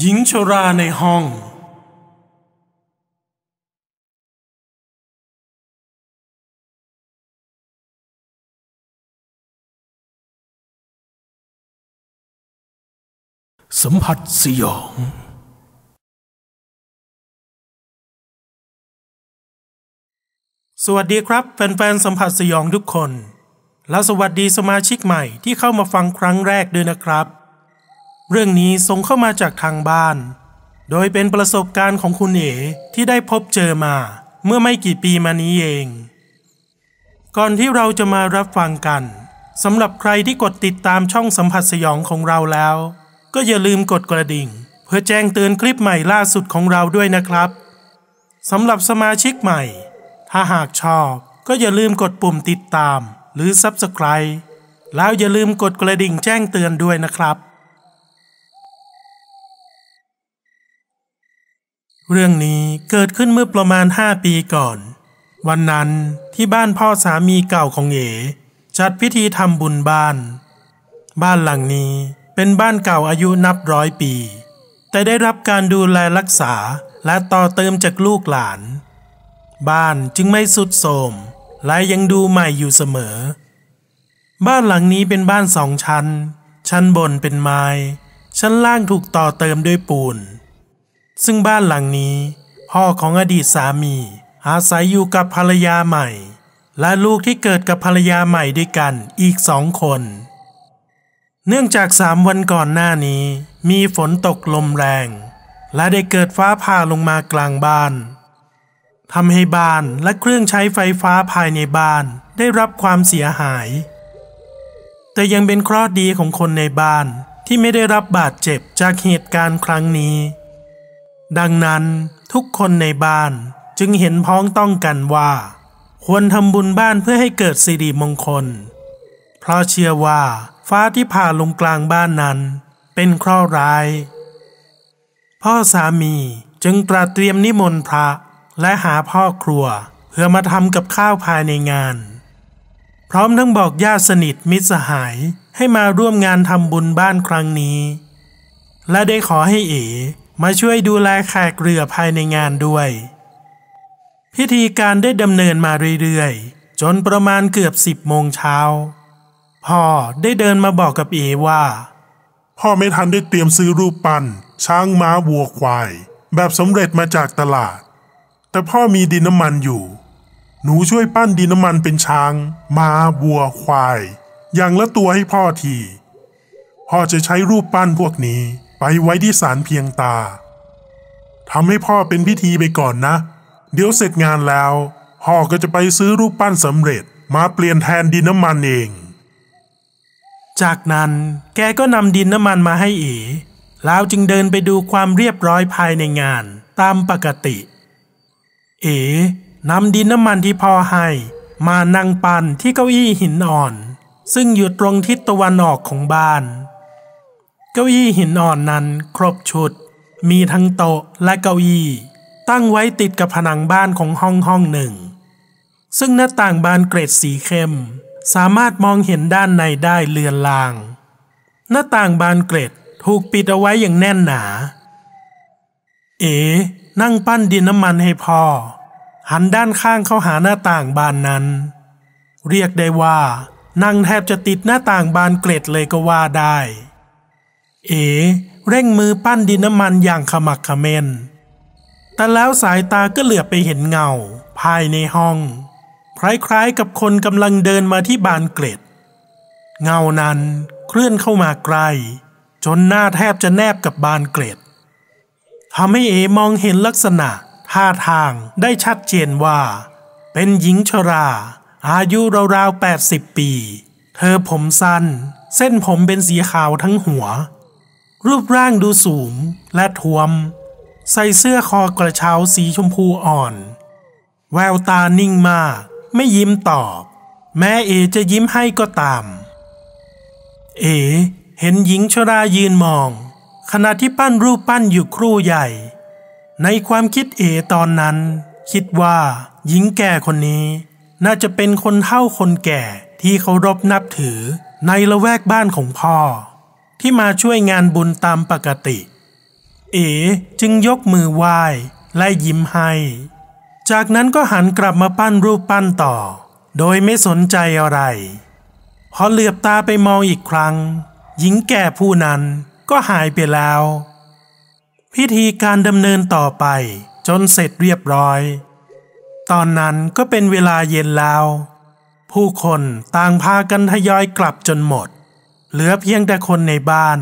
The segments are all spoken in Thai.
หญิงชราในห้องสัมผัสสยอง สวัสดีครับ แฟนๆ สัมผัสสยองทุกคน และสวัสดีสมาชิกใหม่ที่เข้ามาฟังครั้งแรกด้วยนะครับ เรื่องนี้ส่งเข้ามาจากทางบ้าน โดยเป็นประสบการณ์ของคุณเอ๋ที่ได้พบเจอมาเมื่อไม่กี่ปีมานี้เอง ก่อนที่เราจะมารับฟังกันสำหรับใครที่กดติดตามช่องสัมผัสสยองของเราแล้ว ก็อย่าลืมกดกระดิ่ง เพื่อแจ้งเตือนคลิปใหม่ล่าสุดของเราด้วยนะครับสำหรับสมาชิกใหม่ ถ้าหากชอบก็อย่าลืมกดปุ่มติดตาม หรือ Subscribe แล้วอย่าลืมกดกระดิ่งแจ้งเตือนด้วยนะครับ เรื่องนี้เกิดขึ้นเมื่อประมาณ5ปีก่อน วันนั้นที่บ้านพ่อสามีเก่าของเอ๋จัดพิธีทำบุญบ้าน บ้านหลังนี้เป็นบ้านเก่าอายุนับร้อยปี แต่ได้รับการดูแลรักษาและต่อเติมจากลูกหลาน บ้านจึงไม่สุดโทรมและยังดูใหม่อยู่เสมอ บ้านหลังนี้เป็นบ้านสองชั้น ชั้นบนเป็นไม้ ชั้นล่างถูกต่อเติมด้วยปูน ซึ่งบ้านหลังนี้ พ่อของอดีตสามี อาศัยอยู่กับภรรยาใหม่ และลูกที่เกิดกับภรรยาใหม่ด้วยกันอีกสองคน เนื่องจากสามวันก่อนหน้านี้ มีฝนตกลมแรง และได้เกิดฟ้าผ่าลงมากลางบ้านทำให้บ้านและเครื่องใช้ไฟฟ้าภายในบ้านได้รับความเสียหาย แต่ยังเป็นเคราะห์ดีของคนในบ้านที่ไม่ได้รับบาดเจ็บจากเหตุการณ์ครั้งนี้ ดังนั้นทุกคนในบ้านจึงเห็นพ้องต้องกันว่า ควรทำบุญบ้านเพื่อให้เกิดสิริมงคล เพราะเชื่อว่าฟ้าที่ผ่าลงกลางบ้านนั้น เป็นเคราะห์ร้าย พ่อสามีจึงตรัสเตรียมนิมนต์พระและหาพ่อครัว เพื่อมาทำกับข้าวภายในงาน พร้อมทั้งบอกญาติสนิทมิตรสหายให้มาร่วมงานทำบุญบ้านครั้งนี้ และได้ขอให้เอ๋ มาช่วยดูแลแขกเรือภายในงานด้วย พิธีการได้ดำเนินมาเรื่อยๆ จนประมาณเกือบสิบโมงเช้า พ่อได้เดินมาบอกกับเอว่า พ่อไม่ทันได้เตรียมซื้อรูปปั้นช้างม้าวัวควาย แบบสำเร็จมาจากตลาด แต่พ่อมีดินน้ำมันอยู่ หนูช่วยปั้นดินน้ำมันเป็นช้าง ม้าวัวควาย อย่างละตัวให้พ่อทีพ่อจะใช้รูปปั้นพวกนี้ ไปไว้ที่ศาลเพียงตาทำให้พ่อเป็นพิธีไปก่อนนะ เดี๋ยวเสร็จงานแล้วพ่อก็จะไปซื้อรูปปั้นสำเร็จมาเปลี่ยนแทนดินน้ำมันเอง จากนั้นแกก็นำดินน้ำมันมาให้เอ๋แล้วจึงเดินไปดูความเรียบร้อยภายในงานตามปกติ เอ๋นำดินน้ำมันที่พ่อให้ มานั่งปั่นที่เก้าอี้หินอ่อน ซึ่งอยู่ตรงทิศตะวันออกของบ้าน ก้าอี้หินอ่อนนั้นครบชุด มีทั้งโต๊ะและเก้าอี้ ตั้งไว้ติดกับผนังบ้านของห้องห้องหนึ่ง ซึ่งหน้าต่างบานเกรดสีเข้ม สามารถมองเห็นด้านในได้เลือนลาง หน้าต่างบานเกรดถูกปิดเอาไว้อย่างแน่นหนา เอ๋นั่งปั้นดินน้ำมันให้พ่อ หันด้านข้างเข้าหาหน้าต่างบานนั้น เรียกได้ว่านั่งแทบจะติดหน้าต่างบานเกรดเลยก็ว่าได้ เอ๋เร่งมือปั้นดินน้ำมันอย่างขมักเขม้น แต่แล้วสายตาก็เหลือบไปเห็นเงา ภายในห้อง คล้ายๆกับคนกำลังเดินมาที่บานเกล็ด เงานั้นเคลื่อนเข้ามาใกล้จนหน้าแทบจะแนบกับบานเกล็ดทำให้เอมองเห็นลักษณะ ท่าทางได้ชัดเจนว่า เป็นหญิงชรา อายุราวๆ 80 ปี เธอผมสั้น เส้นผมเป็นสีขาวทั้งหัว รูปร่างดูสูงและท้วม ใส่เสื้อคอกระเช้าสีชมพูอ่อน แววตานิ่งมาก ไม่ยิ้มตอบ แม้เอจะยิ้มให้ก็ตาม เอ เห็นหญิงชรายืนมอง ขณะที่ปั้นรูปปั้นอยู่ครู่ใหญ่ ในความคิดเอตอนนั้น คิดว่า หญิงแก่คนนี้ น่าจะเป็นคนเฒ่าคนแก่ที่เคารพนับถือในละแวกบ้านของพ่อ ที่มาช่วยงานบุญตามปกติ เอ๋จึงยกมือไหว้และยิ้มให้ จากนั้นก็หันกลับมาปั้นรูปปั้นต่อ โดยไม่สนใจอะไรพอเหลือบตาไปมองอีกครั้ง หญิงแก่ผู้นั้นก็หายไปแล้ว พิธีการดำเนินต่อไปจนเสร็จเรียบร้อย ตอนนั้นก็เป็นเวลาเย็นแล้ว ผู้คนต่างพากันทยอยกลับจนหมด เหลือเพียงแต่คนในบ้าน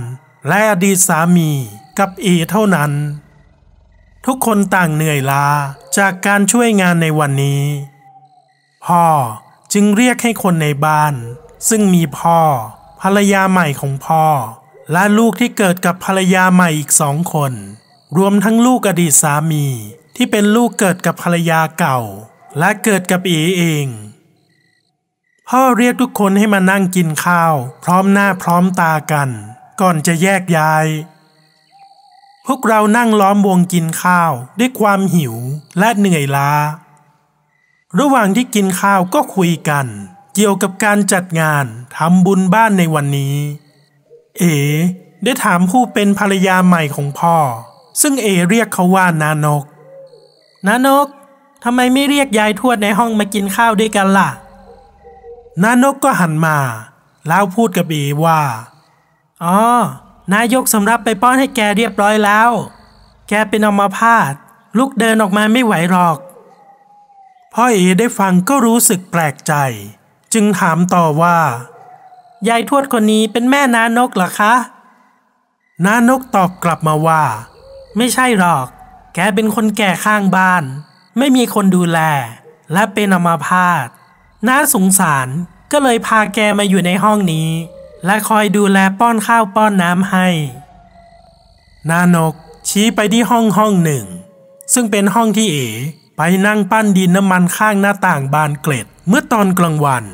และอดีตสามีกับเอเท่านั้น ทุกคนต่างเหนื่อยล้าจากการช่วยงานในวันนี้ พ่อจึงเรียกให้คนในบ้าน ซึ่งมีพ่อ ภรรยาใหม่ของพ่อ และลูกที่เกิดกับภรรยาใหม่อีกสองคน รวมทั้งลูกอดีตสามีที่เป็นลูกเกิดกับภรรยาเก่า และเกิดกับเอเอง พ่อเรียกทุกคนให้มานั่งกินข้าว พร้อมหน้าพร้อมตากัน ก่อนจะแยกย้าย พวกเรานั่งล้อมวงกินข้าว ด้วยความหิวและเหนื่อยล้า ระหว่างที่กินข้าวก็คุยกัน เกี่ยวกับการจัดงานทำบุญบ้านในวันนี้ เอ๋ได้ถามผู้เป็นภรรยาใหม่ของพ่อ ซึ่งเอเรียกเขาว่านานก นานกทำไมไม่เรียกยายทวดในห้องมากินข้าวด้วยกันล่ะ นานกก็หันมา แล้วพูดกับเอว่า อ๋อ นายกสำรับไปป้อนให้แกเรียบร้อยแล้ว แกเป็นอัมาพาตลุกเดินออกมาไม่ไหวหรอก พ่อเอได้ฟังก็รู้สึกแปลกใจ จึงถามต่อว่า ยายทวดคนนี้เป็นแม่นานกเหรอคะ นานกตอบกลับมาว่า ไม่ใช่หรอก แกเป็นคนแก่ข้างบ้าน ไม่มีคนดูแล และเป็นอัมาพาต น่าสงสารก็เลยพาแกมาอยู่ในห้องนี้ และคอยดูแลป้อนข้าวป้อนน้ำให้ นานกชี้ไปที่ห้องห้องหนึ่ง ซึ่งเป็นห้องที่เอไปนั่งปั้นดินน้ำมันข้างหน้าต่างบานเกล็ดเมื่อตอนกลางวัน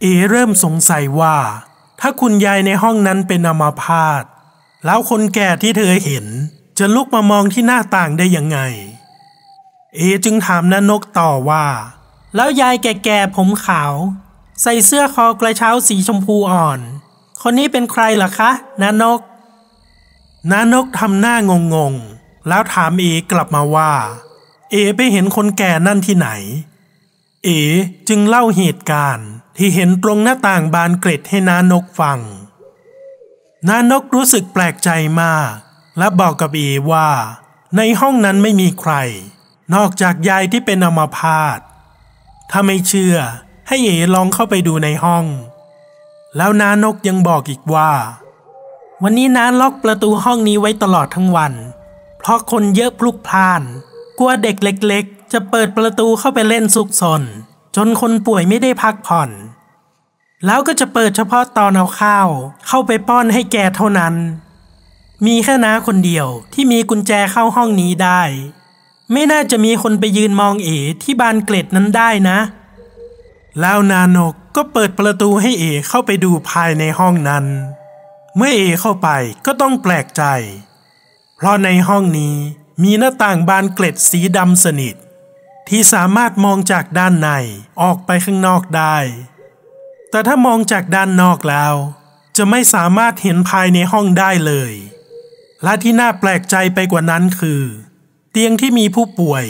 เอเริ่มสงสัยว่า ถ้าคุณยายในห้องนั้นเป็นอมาพาตแล้วคนแก่ที่เธอเห็น จะลุกมามองที่หน้าต่างได้ยังไง เอจึงถามนานกต่อว่า แล้วยายแก่ๆผมขาว ใส่เสื้อคอกระเช้าสีชมพูอ่อน คนนี้เป็นใครล่ะคะนานกนานกทำหน้างงงๆ แล้วถามเอกลับมาว่า เอไปเห็นคนแก่นั่นที่ไหน เอจึงเล่าเหตุการณ์ที่เห็นตรงหน้าต่างบานเกร็ดให้นานกฟัง นานกรู้สึกแปลกใจมาก และบอกกับเอว่า ในห้องนั้นไม่มีใคร นอกจากยายที่เป็นอมาพาต ถ้าไม่เชื่อให้เอ๋ลองเข้าไปดูในห้อง แล้วน้านกยังบอกอีกว่า วันนี้น้าล็อกประตูห้องนี้ไว้ตลอดทั้งวัน เพราะคนเยอะพลุกพล่าน กลัวเด็กเล็ก ๆ จะเปิดประตูเข้าไปเล่นซุกซนจนคนป่วยไม่ได้พักผ่อน แล้วก็จะเปิดเฉพาะตอนเอาข้าว เข้าไปป้อนให้แกเท่านั้น มีแค่น้าคนเดียวที่มีกุญแจเข้าห้องนี้ได้ ไม่น่าจะมีคนไปยืนมองเอ๋ที่บานเกล็ดนั้นได้นะ แล้วนานกก็เปิดประตูให้เอ๋เข้าไปดูภายในห้องนั้น เมื่อเอ๋เข้าไปก็ต้องแปลกใจ เพราะในห้องนี้มีหน้าต่างบานเกล็ดสีดำสนิท ที่สามารถมองจากด้านในออกไปข้างนอกได้ แต่ถ้ามองจากด้านนอกแล้ว จะไม่สามารถเห็นภายในห้องได้เลย และที่น่าแปลกใจไปกว่านั้นคือ ตียงที่มีผู้ป่วย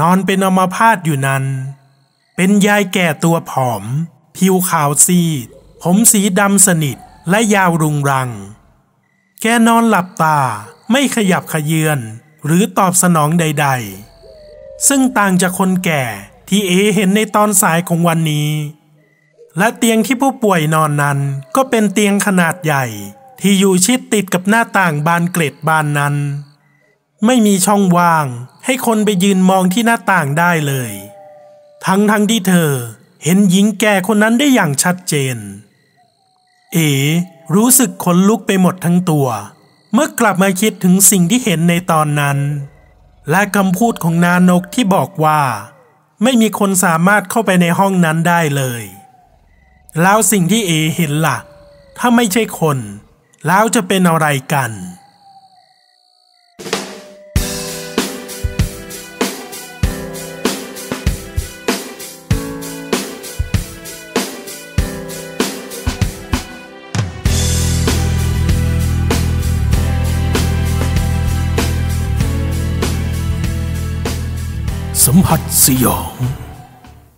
นอนเป็นอมาพาตอยู่นั้น เป็นยายแก่ตัวผอม ผิวขาวซีด ผมสีดำสนิทและยาวรุงรัง แกนอนหลับตาไม่ขยับขยือนหรือตอบสนองใด ๆ ซึ่งต่างจากคนแก่ที่เอเห็นในตอนสายของวันนี้ และเตียงที่ผู้ป่วยนอนนั้นก็เป็นเตียงขนาดใหญ่ ที่อยู่ชิดติดกับหน้าต่างบานเกล็ดบานนั้น ไม่มีช่องว่าง ให้คนไปยืนมองที่หน้าต่างได้เลย ทั้งทั้งที่เธอเห็นหญิงแก่คนนั้นได้อย่างชัดเจน เอ รู้สึกขนลุกไปหมดทั้งตัว เมื่อกลับมาคิดถึงสิ่งที่เห็นในตอนนั้น และคำพูดของนานกที่บอกว่า ไม่มีคนสามารถเข้าไปในห้องนั้นได้เลย แล้วสิ่งที่เอเห็นละ่ะ ถ้าไม่ใช่คน แล้วจะเป็นอะไรกัน See y'all.